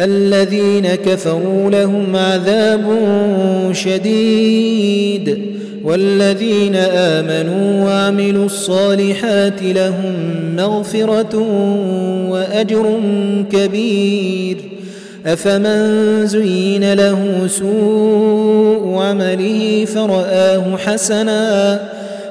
الذين كفروا لهم عذاب شديد والذين آمنوا وعملوا الصالحات لهم مغفرة وأجر كبير. أفمن زين له سوء عمله فرآه حسنا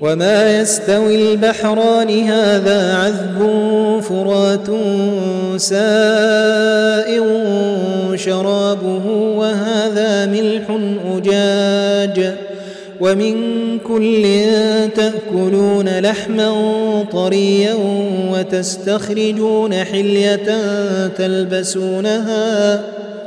وما يستوي البحران هذا عذب فرات سائغ شرابه وهذا ملح اجاج ومن كل تاكلون لحما طريا وتستخرجون حليه تلبسونها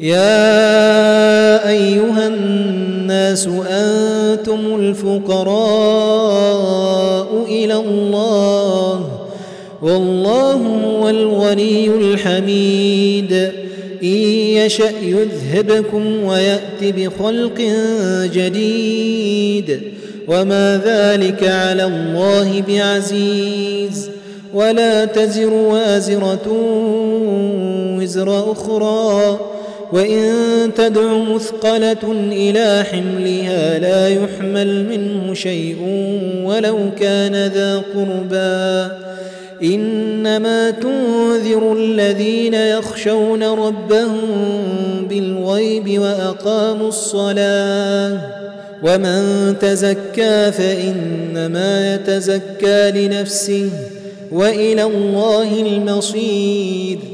يا أيها الناس أنتم الفقراء إلى الله والله هو الغني الحميد. إن يشأ يذهبكم ويأت بخلق جديد. وما ذلك على الله بعزيز. ولا تزر وازرة وزر أخرى. وإن تدع مثقلة إلى حملها لا يحمل منه شيء ولو كان ذا قربى. إنما تنذر الذين يخشون ربهم بالغيب وأقاموا الصلاة. ومن تزكى فإنما يتزكى لنفسه وإلى الله المصير.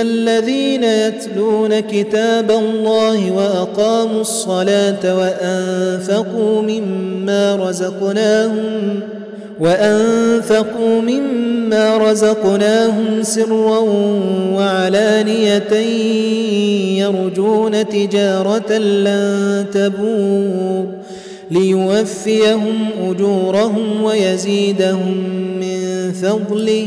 الذين يتلون كتاب الله وأقاموا الصلاة وأنفقوا مما رزقناهم وأنفقوا مما رزقناهم سرا وعلانية يرجون تجارة لن تبور ليوفيهم أجورهم ويزيدهم من فضله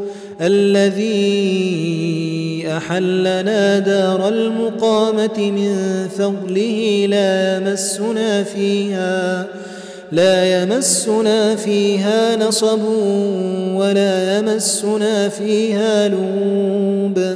الذي أحلنا دار المقامة من فضله لا يمسنا فيها لا يمسنا فيها نصب ولا يمسنا فيها لوب.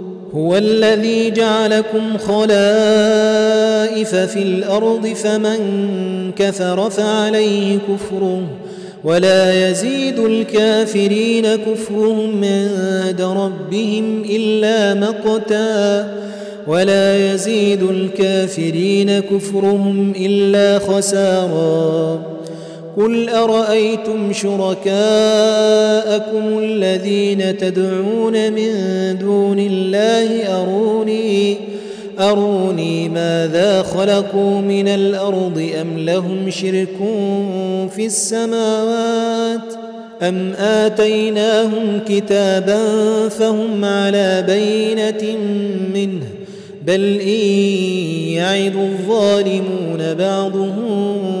هو الذي جعلكم خلائف في الأرض فمن كفر فعليه كفره ولا يزيد الكافرين كفرهم عند ربهم إلا مقتا ولا يزيد الكافرين كفرهم إلا خسارا قل ارايتم شركاءكم الذين تدعون من دون الله اروني اروني ماذا خلقوا من الأرض ام لهم شرك في السماوات ام اتيناهم كتابا فهم على بينه منه بل ان يعد الظالمون بعضهم